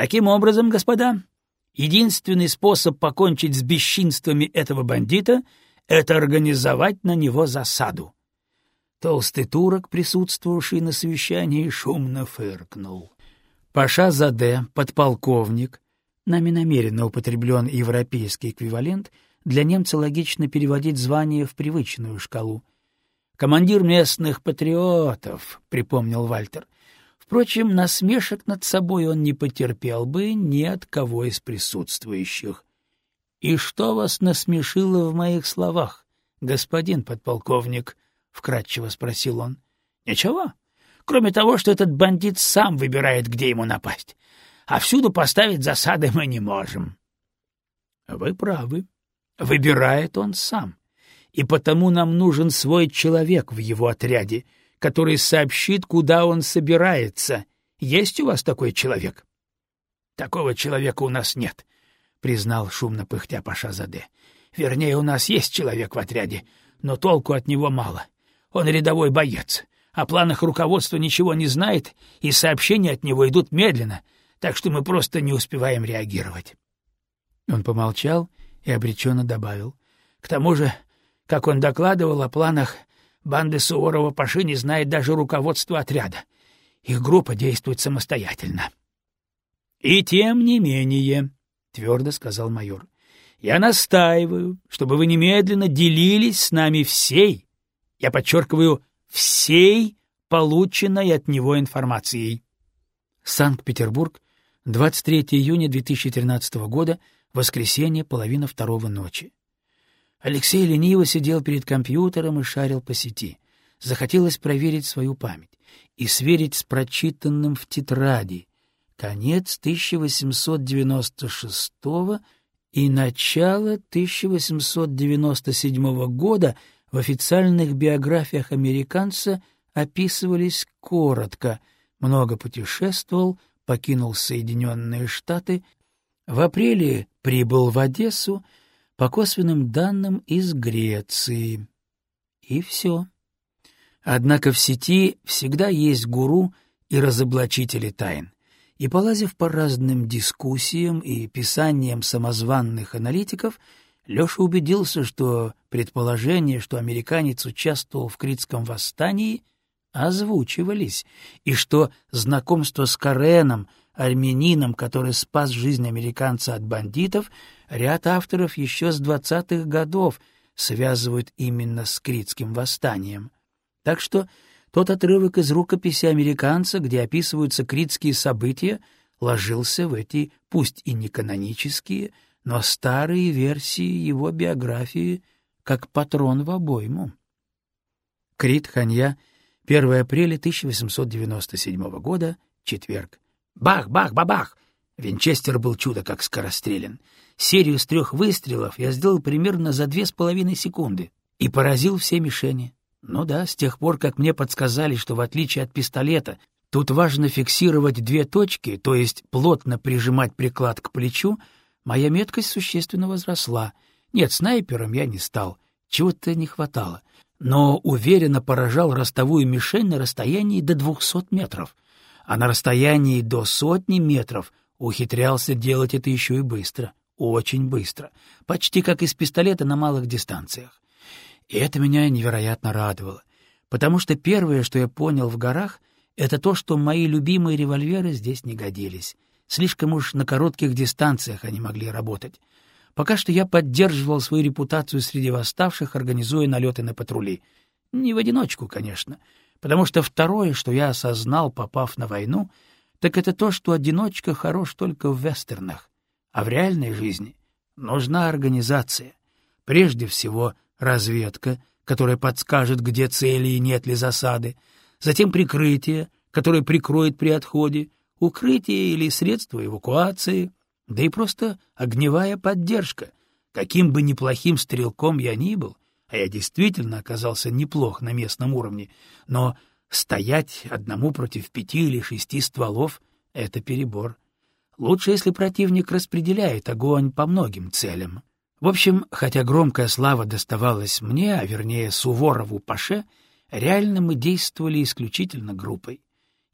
Таким образом, господа, единственный способ покончить с бесчинствами этого бандита — это организовать на него засаду. Толстый турок, присутствовавший на совещании, шумно фыркнул. Паша Заде, подполковник, нами намеренно употреблен европейский эквивалент, для немца логично переводить звание в привычную шкалу. «Командир местных патриотов», — припомнил Вальтер. Впрочем, насмешек над собой он не потерпел бы ни от кого из присутствующих. «И что вас насмешило в моих словах, господин подполковник?» — вкратчиво спросил он. «Ничего, кроме того, что этот бандит сам выбирает, где ему напасть. А всюду поставить засады мы не можем». «Вы правы. Выбирает он сам. И потому нам нужен свой человек в его отряде, который сообщит, куда он собирается. Есть у вас такой человек?» «Такого человека у нас нет», — признал шумно пыхтя Паша Заде. «Вернее, у нас есть человек в отряде, но толку от него мало. Он рядовой боец. О планах руководства ничего не знает, и сообщения от него идут медленно, так что мы просто не успеваем реагировать. Он помолчал и обреченно добавил. К тому же, как он докладывал о планах, банды Суворова-Паши не знает даже руководство отряда. Их группа действует самостоятельно. — И тем не менее, — твердо сказал майор, — я настаиваю, чтобы вы немедленно делились с нами всей, я подчеркиваю, всей полученной от него информацией. Санкт-Петербург, 23 июня 2013 года, воскресенье, половина второго ночи. Алексей лениво сидел перед компьютером и шарил по сети. Захотелось проверить свою память и сверить с прочитанным в тетради. Конец 1896 и начало 1897 года — в официальных биографиях американца описывались коротко. Много путешествовал, покинул Соединенные Штаты. В апреле прибыл в Одессу, по косвенным данным, из Греции. И все. Однако в сети всегда есть гуру и разоблачители тайн. И, полазив по разным дискуссиям и писаниям самозванных аналитиков, Леша убедился, что предположения, что американец участвовал в Критском восстании, озвучивались, и что знакомство с Кареном, армянином, который спас жизнь американца от бандитов, ряд авторов еще с двадцатых годов связывают именно с Критским восстанием. Так что тот отрывок из рукописи американца, где описываются критские события, ложился в эти, пусть и не канонические, но старые версии его биографии как патрон в обойму. Крит Ханья, 1 апреля 1897 года, четверг. Бах-бах-бабах! Винчестер был чудо как скорострелен. Серию с трех выстрелов я сделал примерно за две с половиной секунды и поразил все мишени. Ну да, с тех пор, как мне подсказали, что в отличие от пистолета, тут важно фиксировать две точки, то есть плотно прижимать приклад к плечу, моя меткость существенно возросла. Нет, снайпером я не стал, чего-то не хватало, но уверенно поражал ростовую мишень на расстоянии до двухсот метров, а на расстоянии до сотни метров ухитрялся делать это еще и быстро, очень быстро, почти как из пистолета на малых дистанциях. И это меня невероятно радовало, потому что первое, что я понял в горах, это то, что мои любимые револьверы здесь не годились. Слишком уж на коротких дистанциях они могли работать. Пока что я поддерживал свою репутацию среди восставших, организуя налеты на патрули. Не в одиночку, конечно, потому что второе, что я осознал, попав на войну, так это то, что одиночка хорош только в вестернах, а в реальной жизни нужна организация. Прежде всего разведка, которая подскажет, где цели и нет ли засады, затем прикрытие, которое прикроет при отходе, укрытие или средства эвакуации, да и просто огневая поддержка. Каким бы неплохим стрелком я ни был, а я действительно оказался неплох на местном уровне, но стоять одному против пяти или шести стволов — это перебор. Лучше, если противник распределяет огонь по многим целям. В общем, хотя громкая слава доставалась мне, а вернее Суворову Паше, реально мы действовали исключительно группой.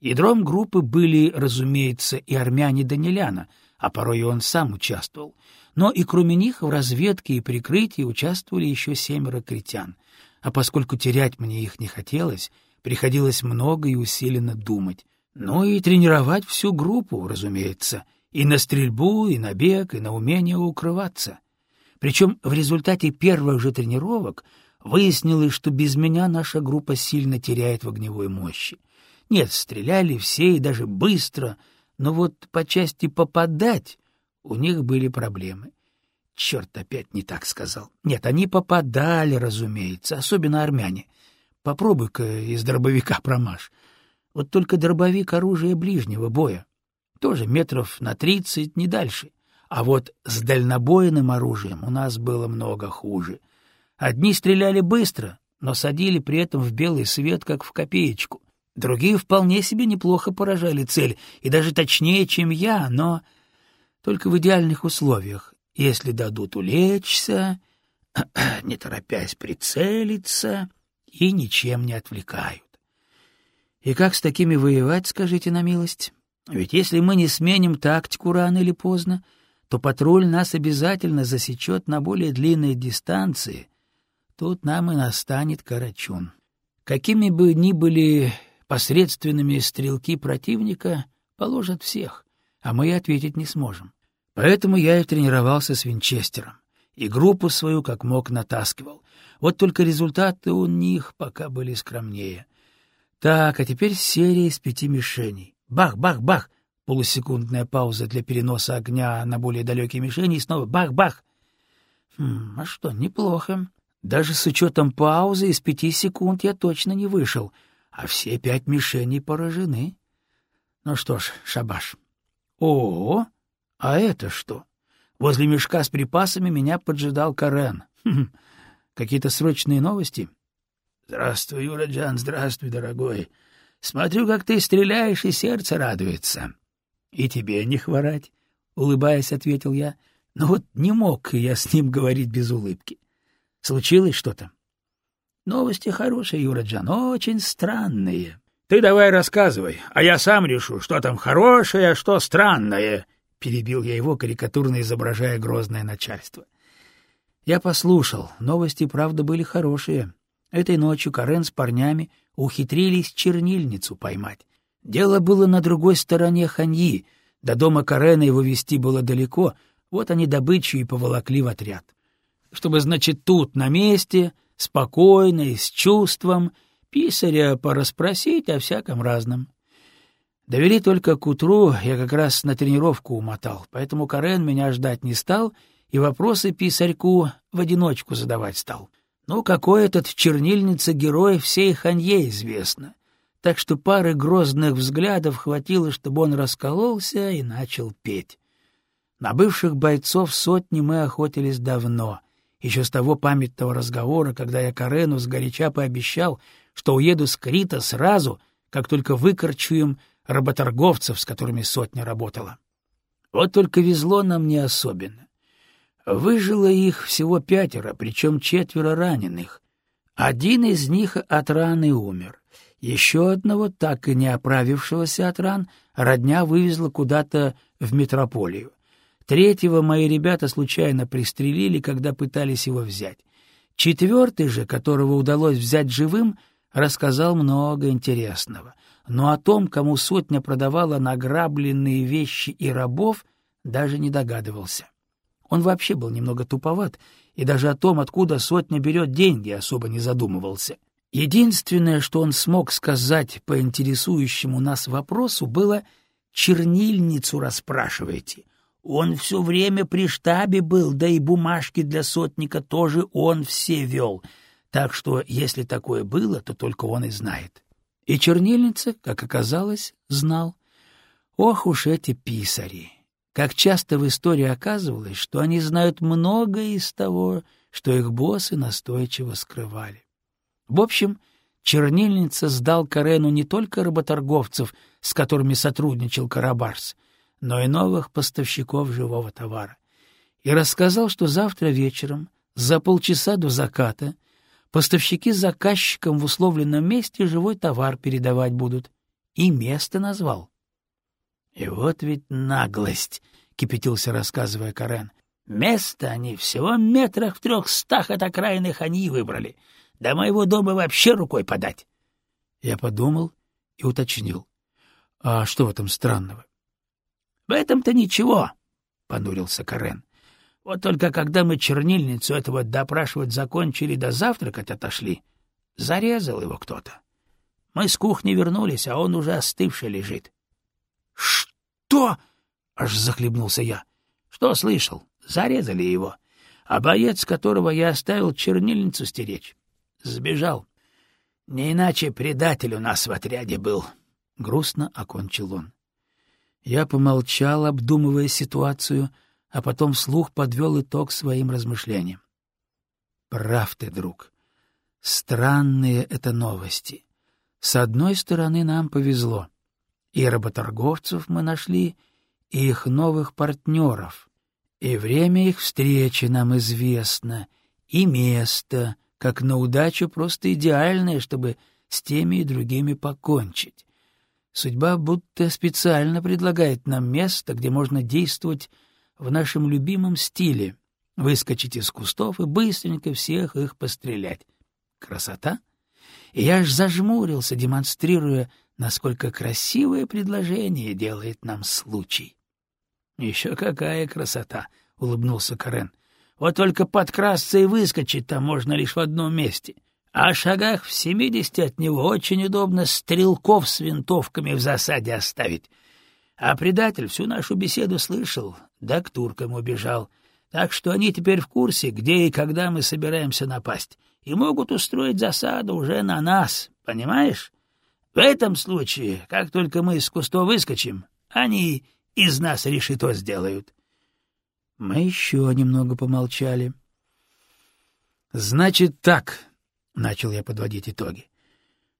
Ядром группы были, разумеется, и армяне Даниляна, а порой и он сам участвовал. Но и кроме них в разведке и прикрытии участвовали еще семеро критян. А поскольку терять мне их не хотелось, приходилось много и усиленно думать. Ну и тренировать всю группу, разумеется, и на стрельбу, и на бег, и на умение укрываться. Причем в результате первых же тренировок выяснилось, что без меня наша группа сильно теряет в огневой мощи. Нет, стреляли все и даже быстро, но вот по части попадать у них были проблемы. Черт, опять не так сказал. Нет, они попадали, разумеется, особенно армяне. Попробуй-ка из дробовика промажь. Вот только дробовик — оружие ближнего боя. Тоже метров на тридцать, не дальше. А вот с дальнобойным оружием у нас было много хуже. Одни стреляли быстро, но садили при этом в белый свет, как в копеечку. Другие вполне себе неплохо поражали цель, и даже точнее, чем я, но только в идеальных условиях, если дадут улечься, не торопясь прицелиться и ничем не отвлекают. И как с такими воевать, скажите на милость? Ведь если мы не сменим тактику рано или поздно, то патруль нас обязательно засечет на более длинной дистанции. Тут нам и настанет карачун. Какими бы ни были посредственными стрелки противника, положат всех, а мы ответить не сможем. Поэтому я и тренировался с Винчестером, и группу свою как мог натаскивал. Вот только результаты у них пока были скромнее. Так, а теперь серия из пяти мишеней. Бах, бах, бах! Полусекундная пауза для переноса огня на более далекие мишени, и снова бах-бах. Хм, а что, неплохо. Даже с учетом паузы из пяти секунд я точно не вышел, а все пять мишеней поражены. Ну что ж, шабаш. О, а это что? Возле мешка с припасами меня поджидал Карен. Хм, какие-то срочные новости? — Здравствуй, Юраджан, здравствуй, дорогой. Смотрю, как ты стреляешь, и сердце радуется. — И тебе не хворать, — улыбаясь, ответил я. Но вот не мог я с ним говорить без улыбки. Случилось что-то? — Новости хорошие, Юраджан, очень странные. — Ты давай рассказывай, а я сам решу, что там хорошее, а что странное, — перебил я его, карикатурно изображая грозное начальство. Я послушал, новости, правда, были хорошие. Этой ночью Карен с парнями ухитрились чернильницу поймать. Дело было на другой стороне Ханьи, до дома Карена его вести было далеко, вот они добычу и поволокли в отряд. Чтобы, значит, тут, на месте, спокойно и с чувством, писаря порасспросить о всяком разном. Довели только к утру, я как раз на тренировку умотал, поэтому Карен меня ждать не стал и вопросы писарьку в одиночку задавать стал. Ну, какой этот в чернильнице герой всей ханье известно. Так что пары грозных взглядов хватило, чтобы он раскололся и начал петь. На бывших бойцов сотни мы охотились давно, еще с того памятного разговора, когда я Карену сгоряча пообещал, что уеду с Крита сразу, как только выкорчуем работорговцев, с которыми сотня работала. Вот только везло нам не особенно. Выжило их всего пятеро, причем четверо раненых. Один из них от раны умер. Еще одного, так и не оправившегося от ран, родня вывезла куда-то в метрополию. Третьего мои ребята случайно пристрелили, когда пытались его взять. Четвертый же, которого удалось взять живым, рассказал много интересного. Но о том, кому сотня продавала награбленные вещи и рабов, даже не догадывался. Он вообще был немного туповат и даже о том, откуда сотня берет деньги, особо не задумывался. Единственное, что он смог сказать по интересующему нас вопросу, было «чернильницу расспрашивайте». Он все время при штабе был, да и бумажки для сотника тоже он все вел. Так что, если такое было, то только он и знает. И чернильница, как оказалось, знал. Ох уж эти писари! Как часто в истории оказывалось, что они знают многое из того, что их боссы настойчиво скрывали. В общем, чернильница сдал Карену не только работорговцев, с которыми сотрудничал Карабарс, но и новых поставщиков живого товара. И рассказал, что завтра вечером, за полчаса до заката, поставщики заказчикам в условленном месте живой товар передавать будут. и место назвал. — И вот ведь наглость, — кипятился, рассказывая Карен. — Место они всего метрах в трехстах от окраины Ханьи выбрали. До моего дома вообще рукой подать. Я подумал и уточнил. — А что в этом странного? — В этом-то ничего, — понурился Карен. — Вот только когда мы чернильницу этого допрашивать закончили да завтракать отошли, зарезал его кто-то. Мы с кухни вернулись, а он уже остывший лежит. — Что? — аж захлебнулся я. — Что слышал? Зарезали его. А боец, которого я оставил чернильницу стеречь, сбежал. Не иначе предатель у нас в отряде был. Грустно окончил он. Я помолчал, обдумывая ситуацию, а потом вслух подвел итог своим размышлениям. Прав ты, друг. Странные это новости. С одной стороны, нам повезло. И работорговцев мы нашли, и их новых партнеров. И время их встречи нам известно, и место, как на удачу просто идеальное, чтобы с теми и другими покончить. Судьба будто специально предлагает нам место, где можно действовать в нашем любимом стиле, выскочить из кустов и быстренько всех их пострелять. Красота? И я аж зажмурился, демонстрируя, насколько красивое предложение делает нам случай. — Еще какая красота! — улыбнулся Карен. Вот только подкрасться и выскочить там можно лишь в одном месте. А шагах в семидесяти от него очень удобно стрелков с винтовками в засаде оставить. А предатель всю нашу беседу слышал, да к туркам убежал. Так что они теперь в курсе, где и когда мы собираемся напасть, и могут устроить засаду уже на нас, понимаешь? В этом случае, как только мы из кустов выскочим, они из нас решето сделают. Мы еще немного помолчали. «Значит так», — начал я подводить итоги.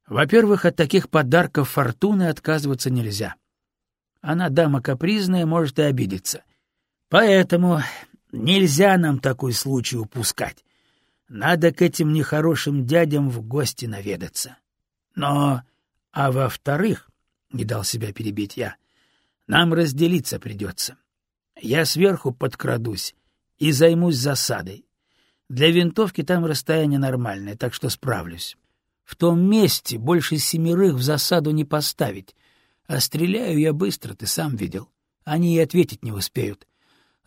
«Во-первых, от таких подарков фортуны отказываться нельзя. Она дама капризная, может и обидеться. Поэтому нельзя нам такой случай упускать. Надо к этим нехорошим дядям в гости наведаться. Но, а во-вторых, — не дал себя перебить я, — нам разделиться придется. Я сверху подкрадусь и займусь засадой. Для винтовки там расстояние нормальное, так что справлюсь. В том месте больше семерых в засаду не поставить, а стреляю я быстро, ты сам видел. Они и ответить не успеют.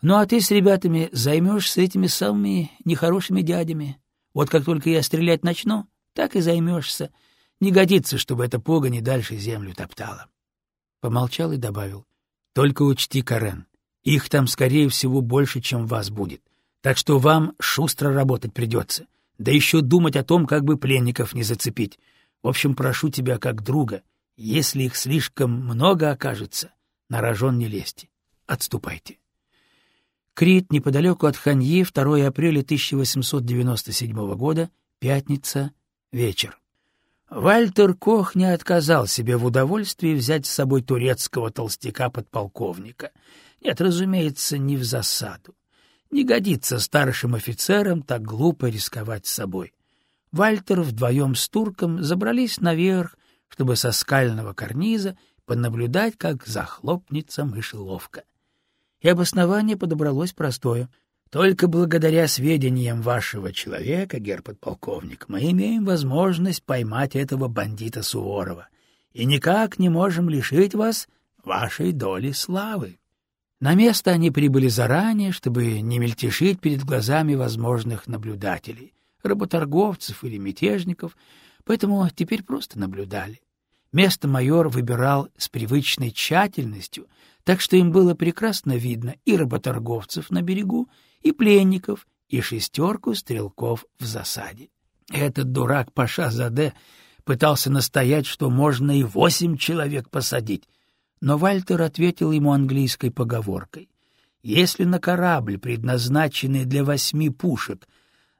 Ну а ты с ребятами займешься этими самыми нехорошими дядями. Вот как только я стрелять начну, так и займешься. Не годится, чтобы эта погонь дальше землю топтала. Помолчал и добавил. Только учти, Карен, их там, скорее всего, больше, чем вас будет. Так что вам шустро работать придется. Да еще думать о том, как бы пленников не зацепить. В общем, прошу тебя как друга, если их слишком много окажется, на рожон не лезьте. Отступайте. Крит, неподалеку от Ханьи, 2 апреля 1897 года, пятница, вечер. Вальтер Кох не отказал себе в удовольствии взять с собой турецкого толстяка-подполковника — нет, разумеется, не в засаду. Не годится старшим офицерам так глупо рисковать собой. Вальтер вдвоем с турком забрались наверх, чтобы со скального карниза понаблюдать, как захлопнется мышеловка. И обоснование подобралось простое. Только благодаря сведениям вашего человека, герподполковник, мы имеем возможность поймать этого бандита Суворова и никак не можем лишить вас вашей доли славы. На место они прибыли заранее, чтобы не мельтешить перед глазами возможных наблюдателей, работорговцев или мятежников, поэтому теперь просто наблюдали. Место майор выбирал с привычной тщательностью, так что им было прекрасно видно и работорговцев на берегу, и пленников, и шестерку стрелков в засаде. Этот дурак Паша Заде пытался настоять, что можно и восемь человек посадить, но Вальтер ответил ему английской поговоркой. «Если на корабль, предназначенный для восьми пушек,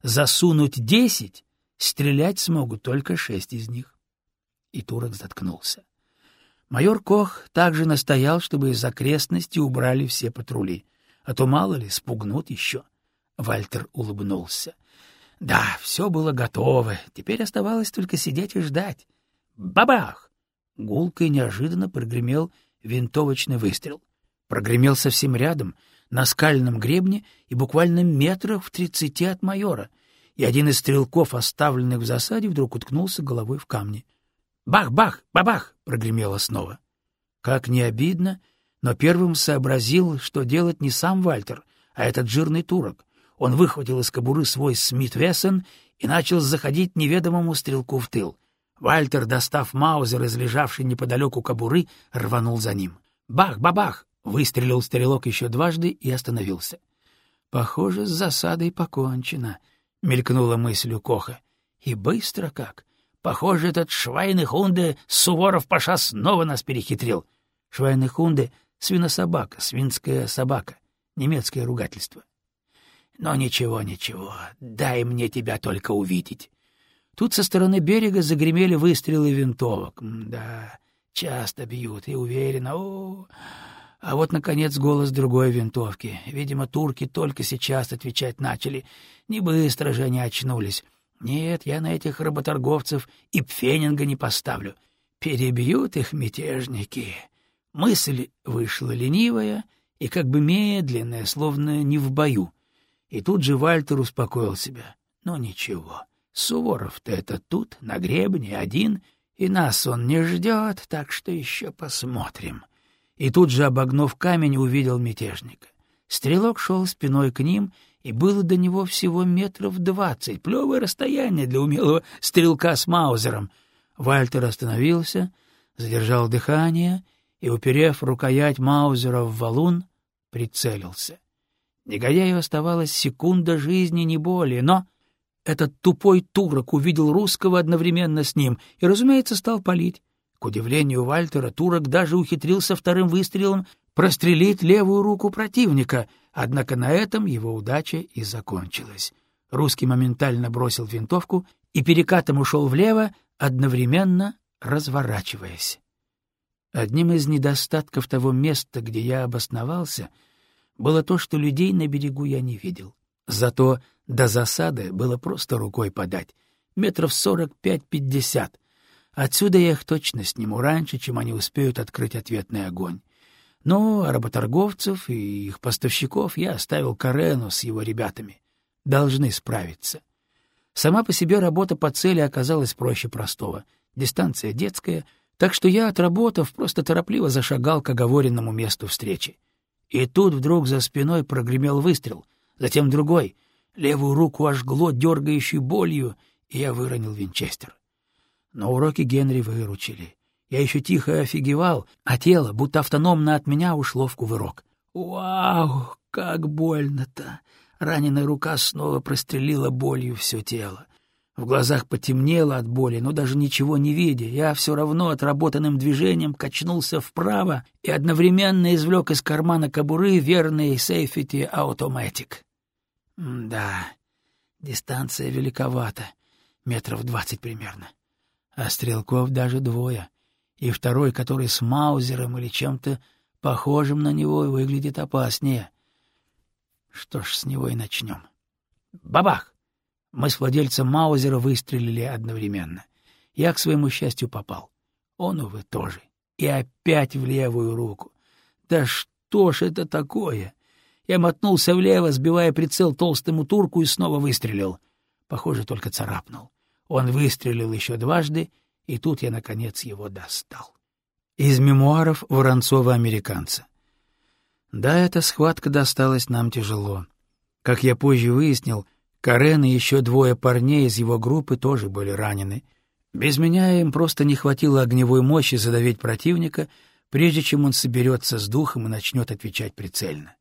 засунуть десять, стрелять смогут только шесть из них». И турок заткнулся. Майор Кох также настоял, чтобы из окрестности убрали все патрули, а то, мало ли, спугнут еще. Вальтер улыбнулся. Да, все было готово, теперь оставалось только сидеть и ждать. Бабах! гулко и неожиданно прогремел винтовочный выстрел. Прогремел совсем рядом, на скальном гребне и буквально метрах в тридцати от майора, и один из стрелков, оставленных в засаде, вдруг уткнулся головой в камни. «Бах-бах! Бабах!» — прогремело снова. Как не обидно, но первым сообразил, что делать не сам Вальтер, а этот жирный турок. Он выхватил из кобуры свой Смит Вессон и начал заходить неведомому стрелку в тыл. Вальтер, достав маузер из неподалеку кобуры, рванул за ним. «Бах-бабах!» — выстрелил стрелок еще дважды и остановился. «Похоже, с засадой покончено», — мелькнула мысль у Коха. «И быстро как! Похоже, этот Швайны-Хунде Суворов-Паша снова нас перехитрил. Швайны-Хунде — свинособака, свинская собака, немецкое ругательство. Но ничего, ничего, дай мне тебя только увидеть. Тут со стороны берега загремели выстрелы винтовок. Да, часто бьют и уверенно. О, а вот, наконец, голос другой винтовки. Видимо, турки только сейчас отвечать начали. Не быстро же они очнулись. Нет, я на этих работорговцев и пфенинга не поставлю. Перебьют их мятежники. Мысль вышла ленивая и как бы медленная, словно не в бою. И тут же Вальтер успокоил себя. Ну ничего, Суворов-то это тут, на гребне, один, и нас он не ждет, так что еще посмотрим. И тут же, обогнув камень, увидел мятежника. Стрелок шел спиной к ним — и было до него всего метров двадцать, плевое расстояние для умелого стрелка с маузером. Вальтер остановился, задержал дыхание и, уперев рукоять маузера в валун, прицелился. Негодяю оставалась секунда жизни, не более, но этот тупой турок увидел русского одновременно с ним и, разумеется, стал палить. К удивлению Вальтера, турок даже ухитрился вторым выстрелом прострелить левую руку противника, однако на этом его удача и закончилась. Русский моментально бросил винтовку и перекатом ушел влево, одновременно разворачиваясь. Одним из недостатков того места, где я обосновался, было то, что людей на берегу я не видел. Зато до засады было просто рукой подать, метров сорок пять-пятьдесят. Отсюда я их точно сниму раньше, чем они успеют открыть ответный огонь. Но работорговцев и их поставщиков я оставил Карену с его ребятами. Должны справиться. Сама по себе работа по цели оказалась проще простого. Дистанция детская, так что я, отработав, просто торопливо зашагал к оговоренному месту встречи. И тут вдруг за спиной прогремел выстрел, затем другой. Левую руку ожгло дергающей болью, и я выронил винчестер. Но уроки Генри выручили. Я еще тихо офигевал, а тело, будто автономно от меня, ушло в кувырок. Вау, как больно-то! Раненая рука снова прострелила болью все тело. В глазах потемнело от боли, но даже ничего не видя, я все равно отработанным движением качнулся вправо и одновременно извлек из кармана кобуры верный сейфити автоматик. Да, дистанция великовата, метров двадцать примерно. А стрелков даже двое — и второй, который с Маузером или чем-то похожим на него, выглядит опаснее. Что ж, с него и начнем. Бабах! Мы с владельцем Маузера выстрелили одновременно. Я, к своему счастью, попал. Он, увы, тоже. И опять в левую руку. Да что ж это такое? Я мотнулся влево, сбивая прицел толстому турку и снова выстрелил. Похоже, только царапнул. Он выстрелил еще дважды и тут я, наконец, его достал. Из мемуаров Воронцова-американца. Да, эта схватка досталась нам тяжело. Как я позже выяснил, Карен и еще двое парней из его группы тоже были ранены. Без меня им просто не хватило огневой мощи задавить противника, прежде чем он соберется с духом и начнет отвечать прицельно.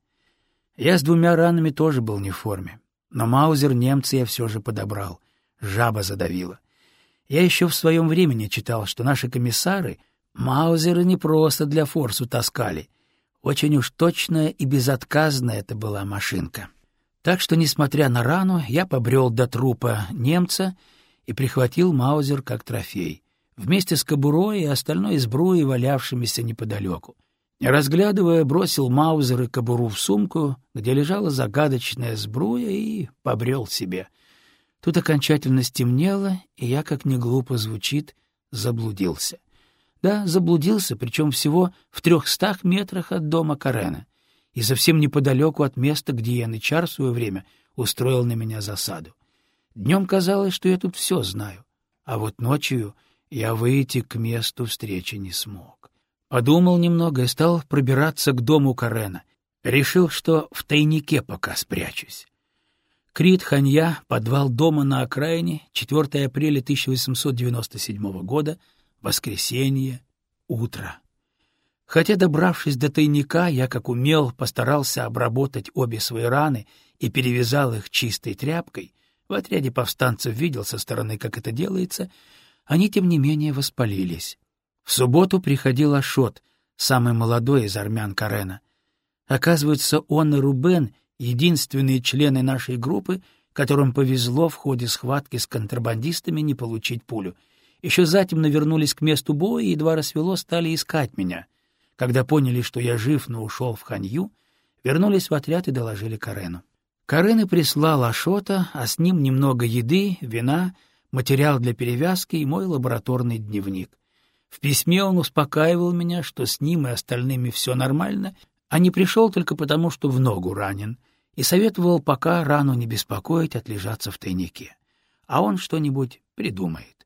Я с двумя ранами тоже был не в форме, но маузер немца я все же подобрал, жаба задавила. Я еще в своем времени читал, что наши комиссары Маузеры не просто для форсу таскали. Очень уж точная и безотказная это была машинка. Так что, несмотря на рану, я побрел до трупа немца и прихватил Маузер как трофей, вместе с кобурой и остальной сбруей, валявшимися неподалеку. Не разглядывая, бросил Маузер и кобуру в сумку, где лежала загадочная сбруя, и побрел себе — Тут окончательно стемнело, и я, как не глупо звучит, заблудился. Да, заблудился, причем всего в трехстах метрах от дома Карена, и совсем неподалеку от места, где Янычар в свое время устроил на меня засаду. Днем казалось, что я тут все знаю, а вот ночью я выйти к месту встречи не смог. Подумал немного и стал пробираться к дому Карена. Решил, что в тайнике пока спрячусь. Крит Ханья, подвал дома на окраине, 4 апреля 1897 года, воскресенье, утро. Хотя, добравшись до тайника, я, как умел, постарался обработать обе свои раны и перевязал их чистой тряпкой, в отряде повстанцев видел со стороны, как это делается, они, тем не менее, воспалились. В субботу приходил Ашот, самый молодой из армян Карена. Оказывается, он и Рубен — единственные члены нашей группы, которым повезло в ходе схватки с контрабандистами не получить пулю. Еще затем навернулись к месту боя и едва рассвело стали искать меня. Когда поняли, что я жив, но ушел в Ханью, вернулись в отряд и доложили Карену. Карен и прислал Ашота, а с ним немного еды, вина, материал для перевязки и мой лабораторный дневник. В письме он успокаивал меня, что с ним и остальными все нормально, а не пришел только потому, что в ногу ранен, и советовал пока рану не беспокоить, отлежаться в тайнике. А он что-нибудь придумает.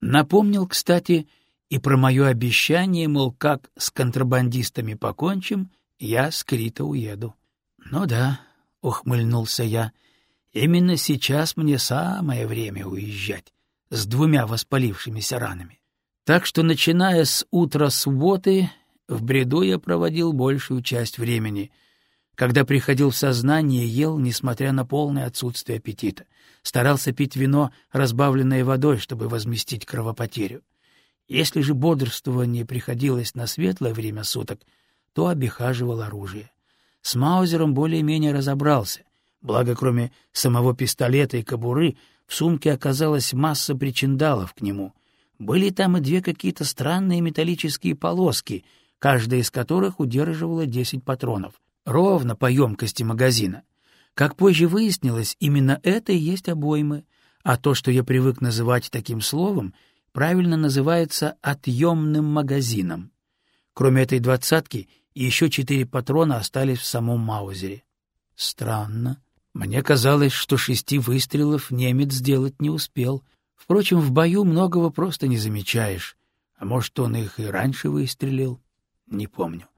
Напомнил, кстати, и про мое обещание, мол, как с контрабандистами покончим, я с Крита уеду. Ну да, — ухмыльнулся я, — именно сейчас мне самое время уезжать с двумя воспалившимися ранами. Так что, начиная с утра субботы, в бреду я проводил большую часть времени. Когда приходил в сознание, ел, несмотря на полное отсутствие аппетита. Старался пить вино, разбавленное водой, чтобы возместить кровопотерю. Если же бодрствование приходилось на светлое время суток, то обихаживал оружие. С Маузером более-менее разобрался, благо кроме самого пистолета и кобуры в сумке оказалась масса причиндалов к нему. Были там и две какие-то странные металлические полоски — каждая из которых удерживала 10 патронов, ровно по емкости магазина. Как позже выяснилось, именно это и есть обоймы, а то, что я привык называть таким словом, правильно называется отъемным магазином. Кроме этой двадцатки, еще четыре патрона остались в самом Маузере. Странно. Мне казалось, что шести выстрелов немец сделать не успел. Впрочем, в бою многого просто не замечаешь. А может, он их и раньше выстрелил? не помню.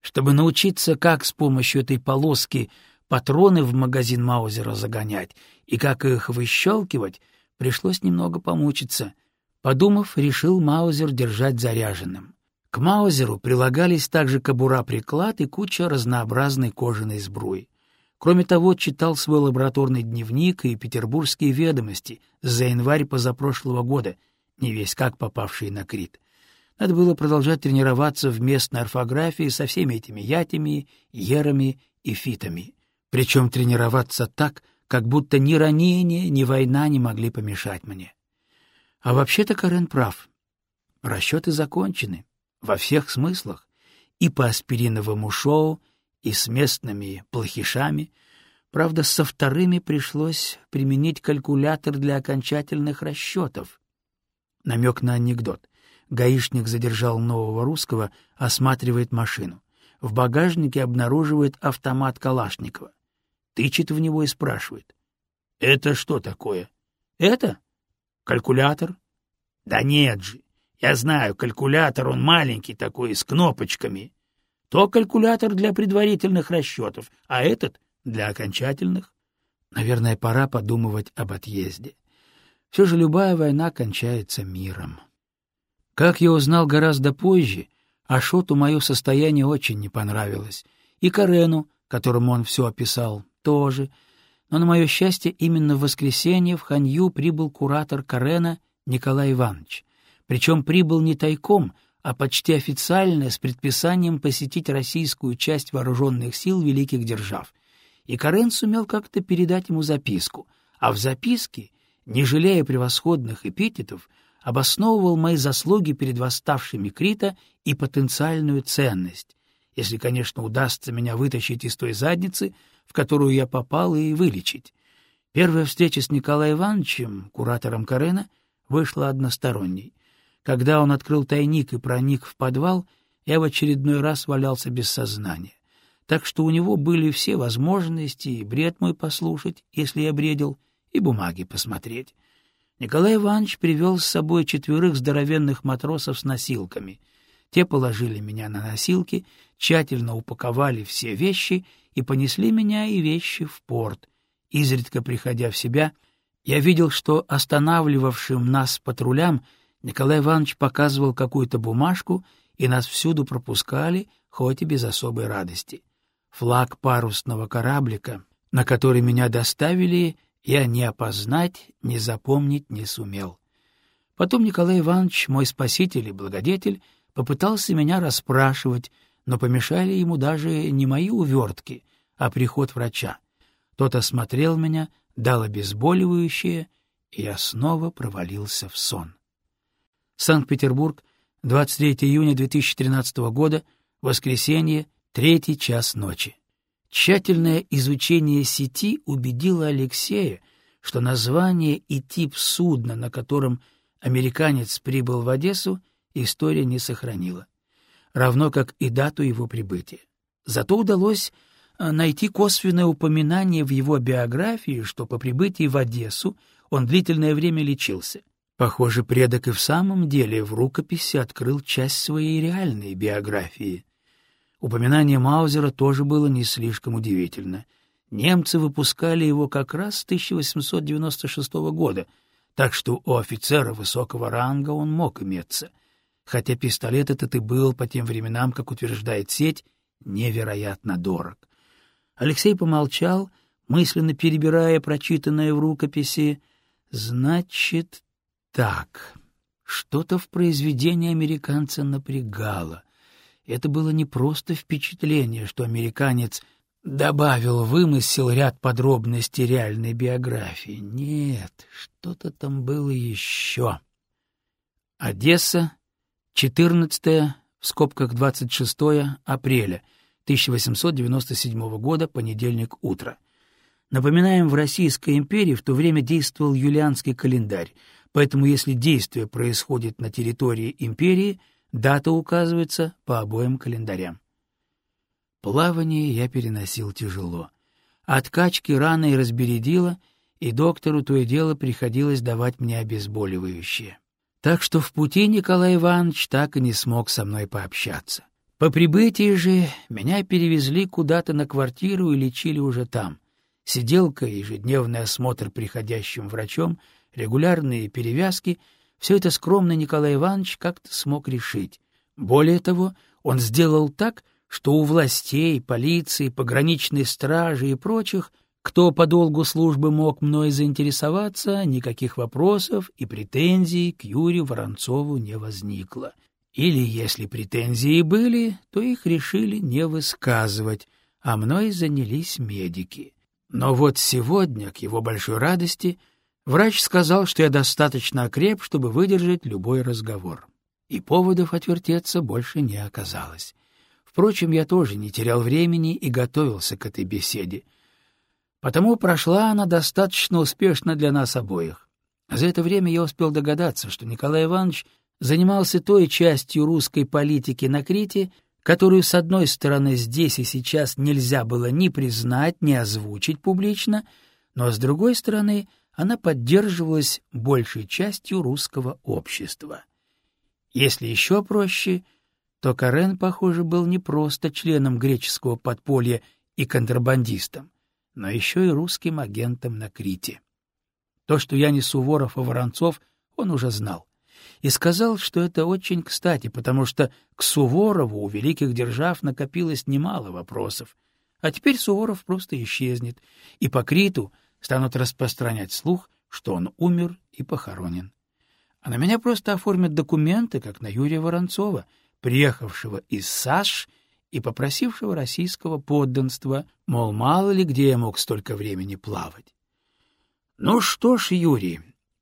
Чтобы научиться, как с помощью этой полоски патроны в магазин Маузера загонять и как их выщелкивать, пришлось немного помучиться. Подумав, решил Маузер держать заряженным. К Маузеру прилагались также кобура-приклад и куча разнообразной кожаной сбруи. Кроме того, читал свой лабораторный дневник и петербургские ведомости за январь позапрошлого года, не весь как попавшие на Крит. Надо было продолжать тренироваться в местной орфографии со всеми этими ятями, ерами и фитами. Причем тренироваться так, как будто ни ранение, ни война не могли помешать мне. А вообще-то Карен прав. Расчеты закончены. Во всех смыслах. И по аспириновому шоу, и с местными плохишами. Правда, со вторыми пришлось применить калькулятор для окончательных расчетов. Намек на анекдот. Гаишник задержал нового русского, осматривает машину. В багажнике обнаруживает автомат Калашникова. Тычет в него и спрашивает. — Это что такое? — Это? Калькулятор? — Да нет же. Я знаю, калькулятор, он маленький такой, с кнопочками. То калькулятор для предварительных расчетов, а этот — для окончательных. Наверное, пора подумывать об отъезде. Все же любая война кончается миром. Как я узнал гораздо позже, Ашоту мое состояние очень не понравилось, и Карену, которому он все описал, тоже. Но, на мое счастье, именно в воскресенье в Ханью прибыл куратор Карена Николай Иванович. Причем прибыл не тайком, а почти официально с предписанием посетить российскую часть вооруженных сил великих держав. И Карен сумел как-то передать ему записку, а в записке, не жалея превосходных эпитетов, обосновывал мои заслуги перед восставшими Крита и потенциальную ценность, если, конечно, удастся меня вытащить из той задницы, в которую я попал, и вылечить. Первая встреча с Николаем Ивановичем, куратором Карена, вышла односторонней. Когда он открыл тайник и проник в подвал, я в очередной раз валялся без сознания. Так что у него были все возможности и бред мой послушать, если я бредил, и бумаги посмотреть. Николай Иванович привел с собой четверых здоровенных матросов с носилками. Те положили меня на носилки, тщательно упаковали все вещи и понесли меня и вещи в порт. Изредка приходя в себя, я видел, что останавливавшим нас патрулям Николай Иванович показывал какую-то бумажку, и нас всюду пропускали, хоть и без особой радости. Флаг парусного кораблика, на который меня доставили, я ни опознать, ни запомнить не сумел. Потом Николай Иванович, мой спаситель и благодетель, попытался меня расспрашивать, но помешали ему даже не мои увертки, а приход врача. Тот осмотрел меня, дал обезболивающее, и я снова провалился в сон. Санкт-Петербург, 23 июня 2013 года, воскресенье, третий час ночи. Тщательное изучение сети убедило Алексея, что название и тип судна, на котором американец прибыл в Одессу, история не сохранила, равно как и дату его прибытия. Зато удалось а, найти косвенное упоминание в его биографии, что по прибытии в Одессу он длительное время лечился. Похоже, предок и в самом деле в рукописи открыл часть своей реальной биографии. Упоминание Маузера тоже было не слишком удивительно. Немцы выпускали его как раз с 1896 года, так что у офицера высокого ранга он мог иметься. Хотя пистолет этот и был по тем временам, как утверждает сеть, невероятно дорог. Алексей помолчал, мысленно перебирая прочитанное в рукописи. «Значит, так, что-то в произведении американца напрягало. Это было не просто впечатление, что американец добавил вымысел ряд подробностей реальной биографии. Нет, что-то там было еще. Одесса, 14 в скобках 26 апреля 1897 года, понедельник утро. Напоминаем, в Российской империи в то время действовал юлианский календарь, поэтому если действие происходит на территории империи, дата указывается по обоим календарям. Плавание я переносил тяжело. От качки рано и разбередило, и доктору то и дело приходилось давать мне обезболивающее. Так что в пути Николай Иванович так и не смог со мной пообщаться. По прибытии же меня перевезли куда-то на квартиру и лечили уже там. Сиделка, ежедневный осмотр приходящим врачом, регулярные перевязки — все это скромный Николай Иванович как-то смог решить. Более того, он сделал так, что у властей, полиции, пограничной стражи и прочих, кто по долгу службы мог мной заинтересоваться, никаких вопросов и претензий к Юрию Воронцову не возникло. Или, если претензии были, то их решили не высказывать, а мной занялись медики. Но вот сегодня, к его большой радости, Врач сказал, что я достаточно окреп, чтобы выдержать любой разговор. И поводов отвертеться больше не оказалось. Впрочем, я тоже не терял времени и готовился к этой беседе. Потому прошла она достаточно успешно для нас обоих. За это время я успел догадаться, что Николай Иванович занимался той частью русской политики на Крите, которую, с одной стороны, здесь и сейчас нельзя было ни признать, ни озвучить публично, но, с другой стороны, — она поддерживалась большей частью русского общества. Если еще проще, то Карен, похоже, был не просто членом греческого подполья и контрабандистом, но еще и русским агентом на Крите. То, что я не Суворов, а Воронцов, он уже знал. И сказал, что это очень кстати, потому что к Суворову у великих держав накопилось немало вопросов. А теперь Суворов просто исчезнет, и по Криту станут распространять слух, что он умер и похоронен. А на меня просто оформят документы, как на Юрия Воронцова, приехавшего из САШ и попросившего российского подданства, мол, мало ли где я мог столько времени плавать. Ну что ж, Юрий,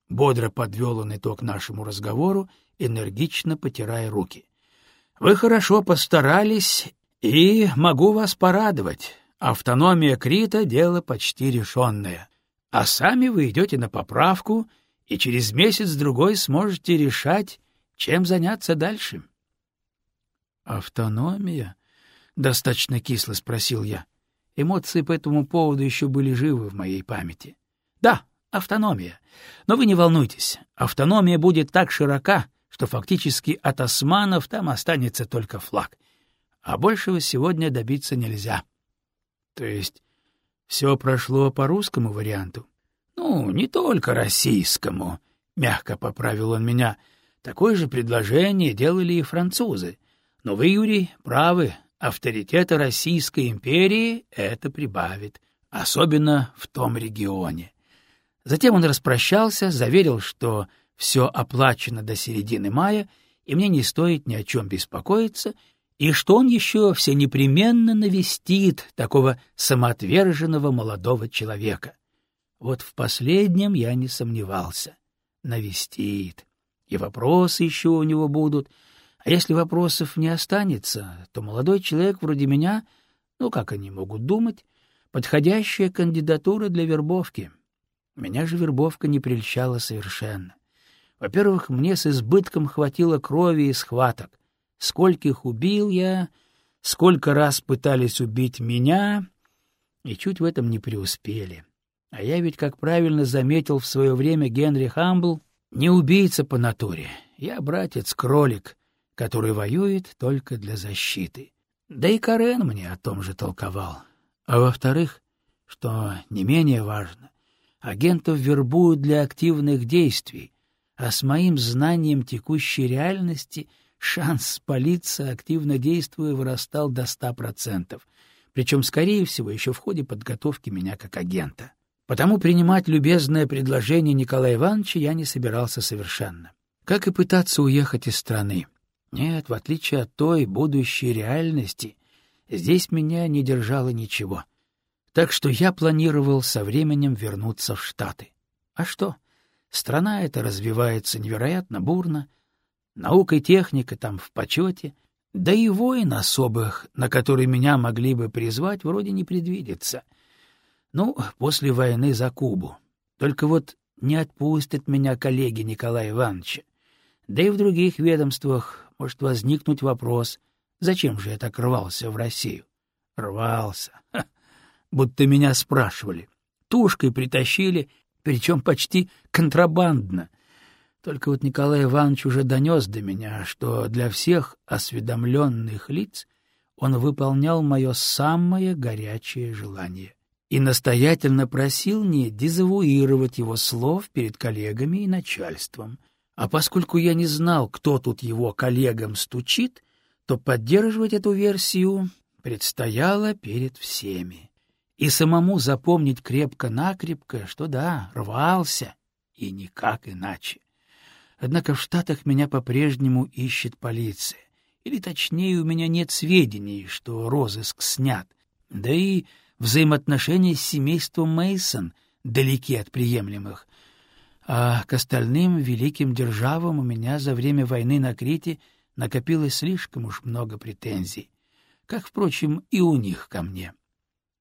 бодро подвел он итог нашему разговору, энергично потирая руки. Вы хорошо постарались, и могу вас порадовать. Автономия Крита — дело почти решенное. А сами вы идете на поправку и через месяц-другой сможете решать, чем заняться дальше? Автономия? Достаточно кисло спросил я. Эмоции по этому поводу еще были живы в моей памяти. Да, автономия. Но вы не волнуйтесь, автономия будет так широка, что фактически от османов там останется только флаг. А большего сегодня добиться нельзя. То есть все прошло по русскому варианту? Ну, не только российскому, — мягко поправил он меня. Такое же предложение делали и французы. Но вы, Юрий, правы, авторитета Российской империи это прибавит, особенно в том регионе. Затем он распрощался, заверил, что все оплачено до середины мая, и мне не стоит ни о чем беспокоиться, и что он еще все непременно навестит такого самоотверженного молодого человека. Вот в последнем я не сомневался. Навестит. И вопросы еще у него будут. А если вопросов не останется, то молодой человек вроде меня, ну как они могут думать, подходящая кандидатура для вербовки. Меня же вербовка не прельщала совершенно. Во-первых, мне с избытком хватило крови и схваток. Скольких убил я, сколько раз пытались убить меня, и чуть в этом не преуспели. А я ведь, как правильно заметил в свое время Генри Хамбл, не убийца по натуре. Я братец-кролик, который воюет только для защиты. Да и Карен мне о том же толковал. А во-вторых, что не менее важно, агентов вербуют для активных действий, а с моим знанием текущей реальности — шанс спалиться, активно действуя, вырастал до ста процентов, причем, скорее всего, еще в ходе подготовки меня как агента. Потому принимать любезное предложение Николая Ивановича я не собирался совершенно. Как и пытаться уехать из страны. Нет, в отличие от той будущей реальности, здесь меня не держало ничего. Так что я планировал со временем вернуться в Штаты. А что? Страна эта развивается невероятно бурно, Наука и техника там в почете, да и воин особых, на которые меня могли бы призвать, вроде не предвидится. Ну, после войны за Кубу. Только вот не отпустят меня коллеги Николая Ивановича. Да и в других ведомствах может возникнуть вопрос, зачем же я так рвался в Россию? Рвался. Ха, будто меня спрашивали. Тушкой притащили, причем почти контрабандно — только вот Николай Иванович уже донес до меня, что для всех осведомленных лиц он выполнял мое самое горячее желание и настоятельно просил не дезавуировать его слов перед коллегами и начальством. А поскольку я не знал, кто тут его коллегам стучит, то поддерживать эту версию предстояло перед всеми. И самому запомнить крепко-накрепко, что да, рвался, и никак иначе. Однако в Штатах меня по-прежнему ищет полиция. Или, точнее, у меня нет сведений, что розыск снят. Да и взаимоотношения с семейством Мейсон далеки от приемлемых. А к остальным великим державам у меня за время войны на Крите накопилось слишком уж много претензий, как, впрочем, и у них ко мне.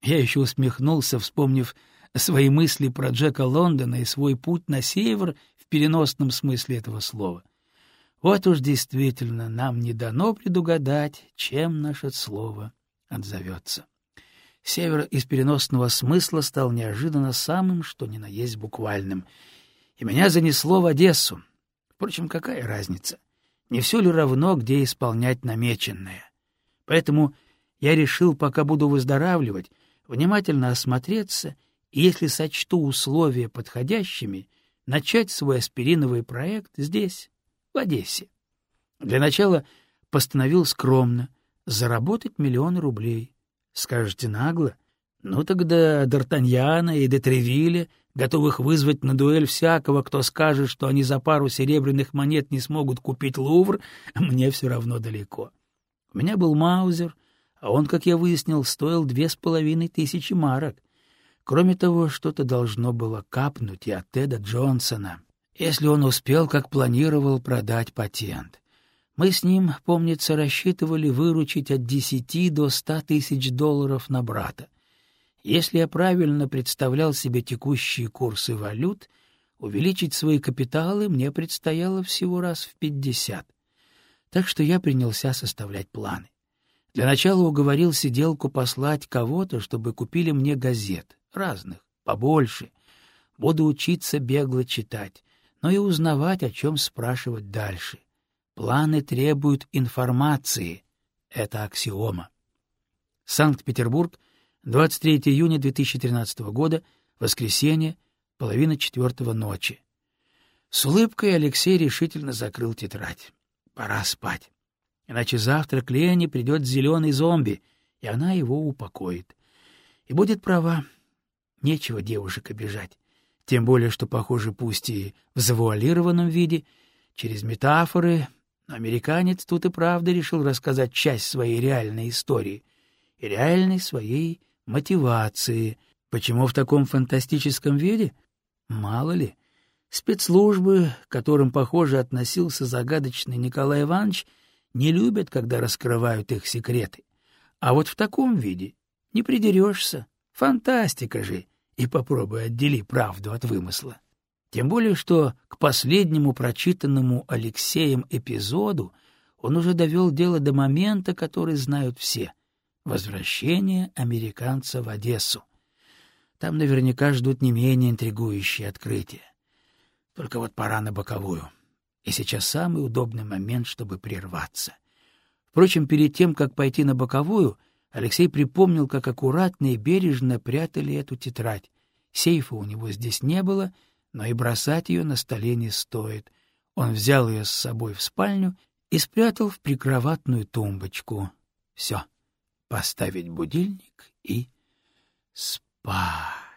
Я еще усмехнулся, вспомнив свои мысли про Джека Лондона и свой путь на север переносном смысле этого слова. Вот уж действительно нам не дано предугадать, чем наше слово отзовется. Север из переносного смысла стал неожиданно самым, что ни на есть буквальным. И меня занесло в Одессу. Впрочем, какая разница? Не все ли равно, где исполнять намеченное? Поэтому я решил, пока буду выздоравливать, внимательно осмотреться, и если сочту условия подходящими, начать свой аспириновый проект здесь, в Одессе. Для начала постановил скромно заработать миллион рублей. Скажете нагло? Ну тогда Д'Артаньяна и Детревиля, готовых вызвать на дуэль всякого, кто скажет, что они за пару серебряных монет не смогут купить Лувр, мне все равно далеко. У меня был Маузер, а он, как я выяснил, стоил две с половиной тысячи марок. Кроме того, что-то должно было капнуть и от Теда Джонсона, если он успел, как планировал, продать патент. Мы с ним, помнится, рассчитывали выручить от десяти до ста тысяч долларов на брата. Если я правильно представлял себе текущие курсы валют, увеличить свои капиталы мне предстояло всего раз в пятьдесят. Так что я принялся составлять планы. Для начала уговорил сиделку послать кого-то, чтобы купили мне газет, разных, побольше. Буду учиться бегло читать, но и узнавать, о чем спрашивать дальше. Планы требуют информации. Это аксиома. Санкт-Петербург, 23 июня 2013 года, воскресенье, половина четвертого ночи. С улыбкой Алексей решительно закрыл тетрадь. Пора спать. Иначе завтра к Лене придет зеленый зомби, и она его упокоит. И будет права. Нечего девушек обижать. Тем более, что, похоже, пусть и в завуалированном виде, через метафоры, американец тут и правда решил рассказать часть своей реальной истории и реальной своей мотивации. Почему в таком фантастическом виде? Мало ли. Спецслужбы, к которым, похоже, относился загадочный Николай Иванович, не любят, когда раскрывают их секреты. А вот в таком виде не придерешься. Фантастика же! И попробуй отдели правду от вымысла. Тем более, что к последнему прочитанному Алексеем эпизоду он уже довел дело до момента, который знают все — возвращение американца в Одессу. Там наверняка ждут не менее интригующие открытия. Только вот пора на боковую. И сейчас самый удобный момент, чтобы прерваться. Впрочем, перед тем, как пойти на боковую, Алексей припомнил, как аккуратно и бережно прятали эту тетрадь. Сейфа у него здесь не было, но и бросать ее на столе не стоит. Он взял ее с собой в спальню и спрятал в прикроватную тумбочку. Все, поставить будильник и спать.